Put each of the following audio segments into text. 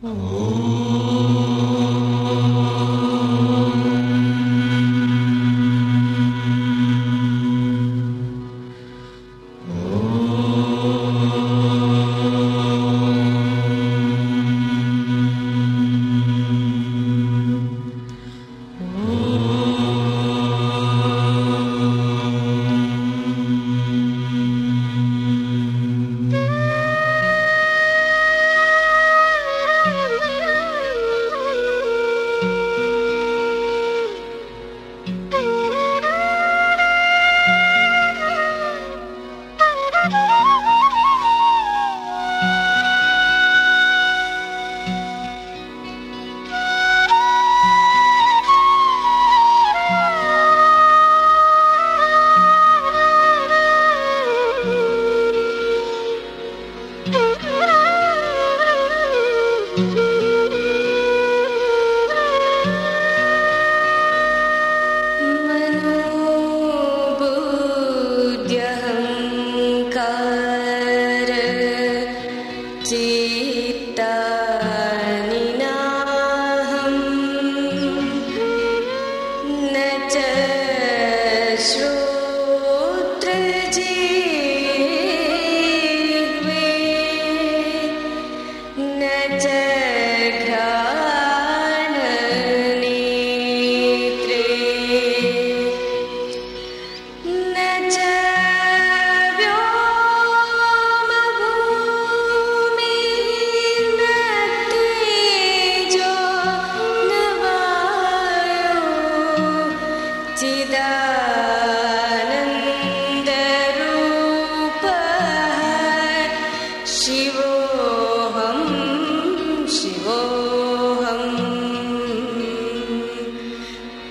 Oh.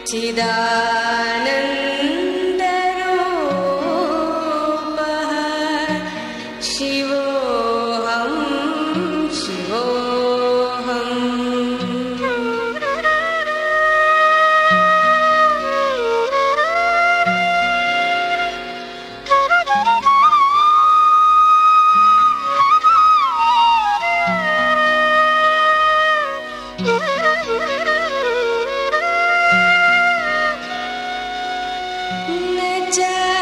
चिदा Let's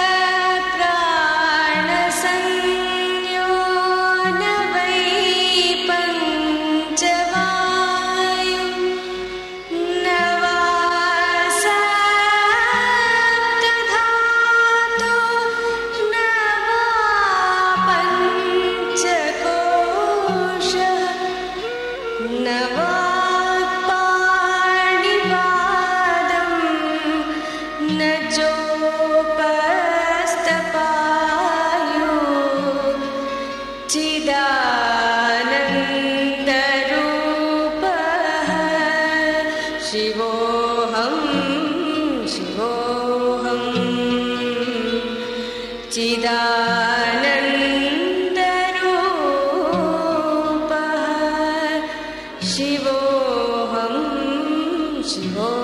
चिदालप शिवोह शिवोऽ चिदालन्दरुप शिवोह शिवो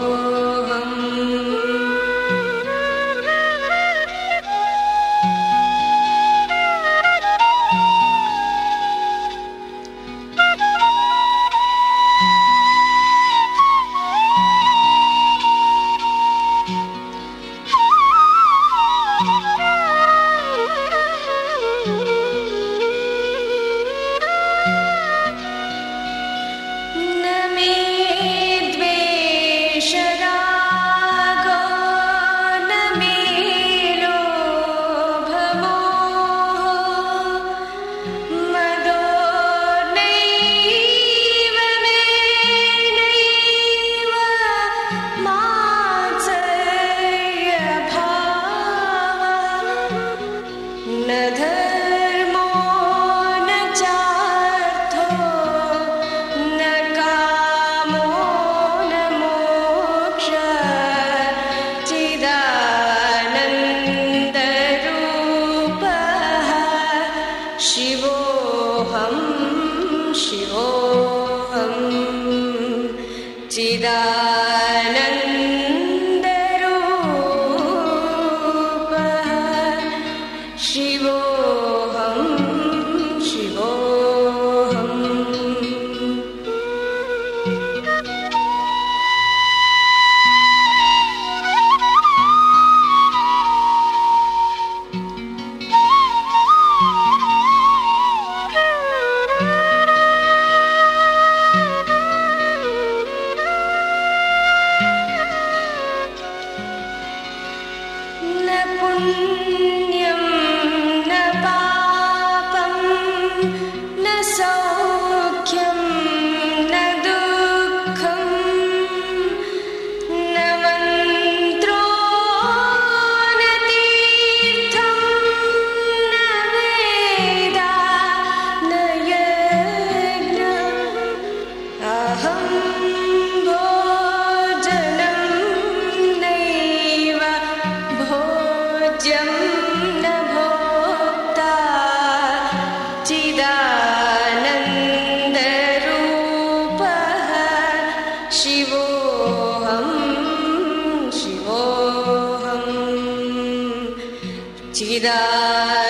She Shiva.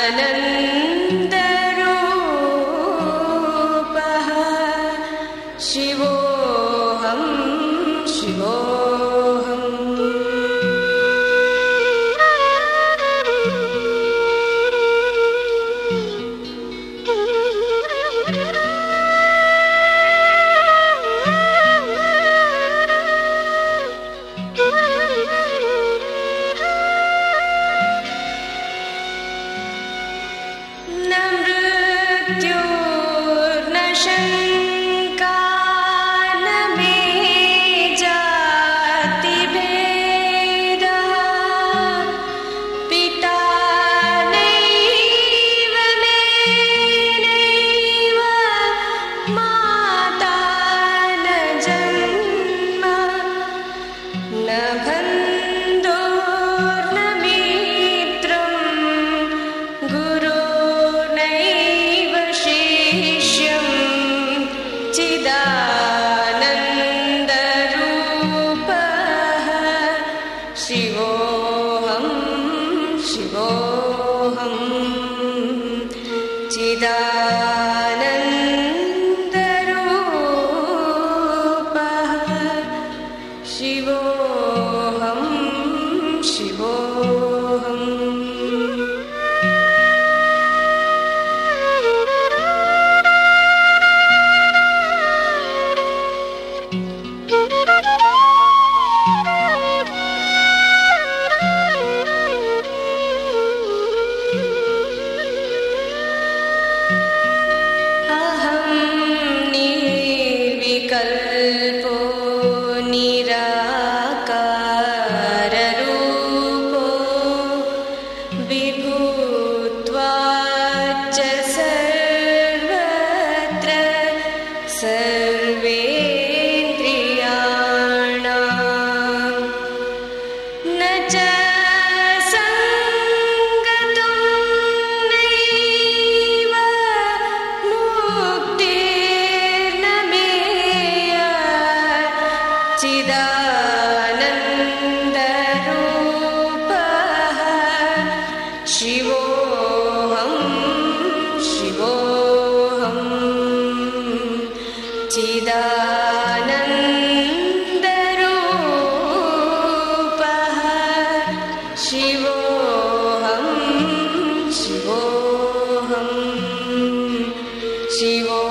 do शिवोऽहं रोपः शिवोऽहं शिवोऽहम् शिवो